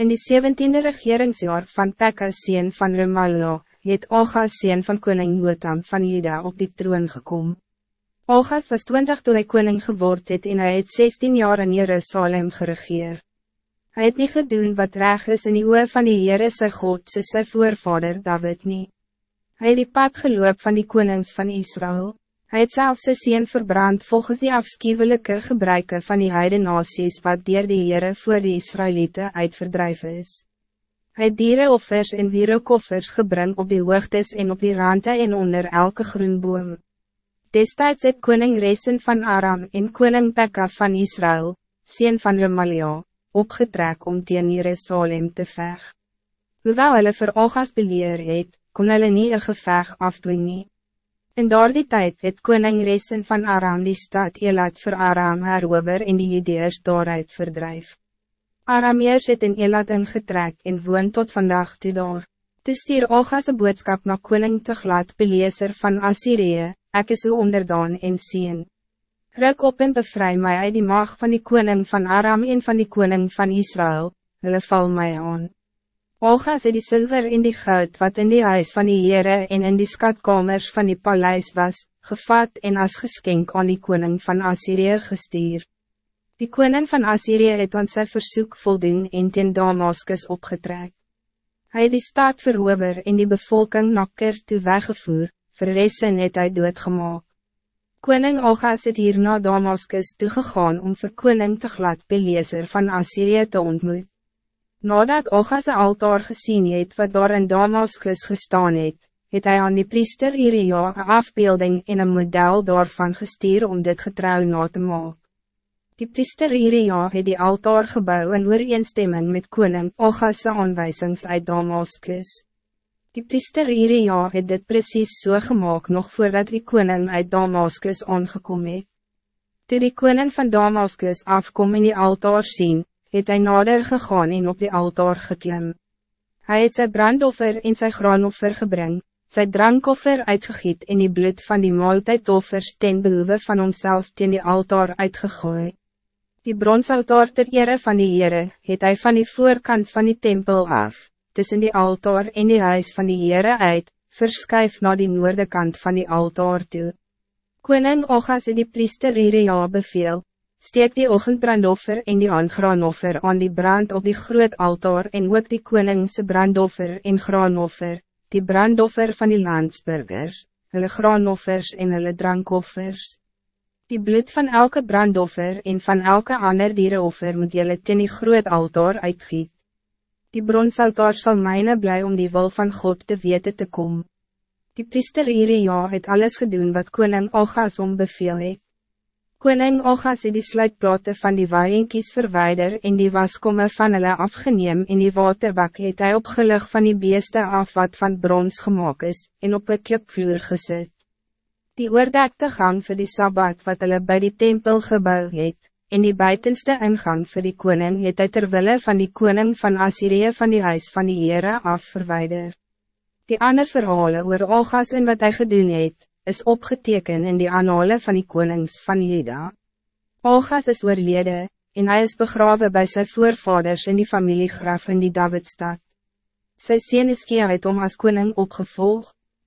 In die 17e regeringsjaar van Pekka sien van Remallo, het Ogas sien van koning Jotam van Juda op die troon gekom. Ogas was 20 toen hij koning geword het en hy het 16 jaar in Jerusalem geregeer. Hij het niet gedoen wat reg is in die oe van die Heere sy God, sy sy voorvader David niet. Hij het die pad geloop van die konings van Israël. Hij het zelfs sy sien verbrand volgens die afschuwelijke gebruiken van die heide nasies wat dier die Heere voor die Israëlieten uitverdrijf is. Hij het dierenoffers en wierokoffers gebring op die hoogtes en op die rande en onder elke groenboom. Destijds het koning Resen van Aram en koning Pekka van Israël, sien van Remalia, opgetrek om teen Jerusalem te veg. Hoewel hulle vir Ogas beleer het, kon hulle nie een geveg afdwing nie. In daardie tijd het koning Resen van Aram die stad Elat voor Aram herover en die Judeërs daaruit verdrijf. Arameers het in Elat ingetrek en woon tot vandaag toe daar. Toe stier Olga's boodskap na koning Teglat beleeser van Assyrië, ek is uw onderdaan en sien. Ruk op en bevry mij uit die mag van die koning van Aram en van die koning van Israël, hulle val mij aan. Olga sê die zilver en die goud wat in die huis van die Heere en in die skatkamers van die paleis was, gevat en as geskenk aan die koning van Assyrië gestuur. Die koning van Assyrië het aan sy versoek voldoen en ten Damaskus opgetrek. Hij het die stad verover en die bevolking na Kir toe weggevoer, vir Ressen het hy doodgemaak. Koning Olgas het hier na Damaskus toegegaan om vir koning te glad van Assyrië te ontmoet. Nadat Olga zijn altaar gezien het wat daar in Damaskus gestaan het, het hij aan die priester Iria een afbeelding en een model daarvan gestuur om dit getrouw na te maken. Die priester Iria het die altaar gebouw in ooreenstemming met koning Olga's aanwijzings uit Damaskus. Die priester Iria het dit precies so gemaakt nog voordat die koning uit Damaskus aangekom het. Toe die koning van Damaskus afkom in die altaar zien, het hij nader gegaan en op die altaar geklim. Hij het zijn brandoffer en zijn graanoffer gebring, zijn drankoffer uitgegiet en die bloed van die maaltijdoffers ten behoeve van homself ten die altaar uitgegooi. Die bronsaltaar ter ere van die Heere, het hij van die voorkant van die tempel af, tussen die altaar en die huis van die Heere uit, verskuif naar die noorde kant van die altaar toe. Koning Ogas het die priester Iria beveel, steek die ochendbrandoffer en die aangraanoffer aan die brand op die groot altaar en ook die koningse brandoffer en graanoffer, die brandoffer van die landsburgers, hulle graanoffers en hulle drankoffers. Die bloed van elke brandoffer en van elke ander dierenoffer moet jylle ten die groot altaar uitgiet. Die bronsaltaar zal mijne blij om die wil van God te weten te komen. Die priester Iria het alles gedaan wat koning Algas om beveel het. Koning Ogas het die sluitplate van die waaienkies verwijder en die waskomme van hulle afgeneem en die waterbak het hy opgelig van die beeste af wat van brons gemaakt is, en op een klipvloer gezet. Die oordekte gang voor die Sabbat wat hulle bij die tempel gebouw het, en die buitenste ingang voor die koning het hy terwille van die koning van Assyrië van die huis van die Heere af verwijder. Die ander verhalen oor Ogas en wat hij gedoen het, is opgeteken in die anale van die konings van Juda. Olgas is oorlede, en hij is begraven bij zijn voorvaders in die familiegraf in die Davidstad. Sy sien is het om as koning opgevolgd.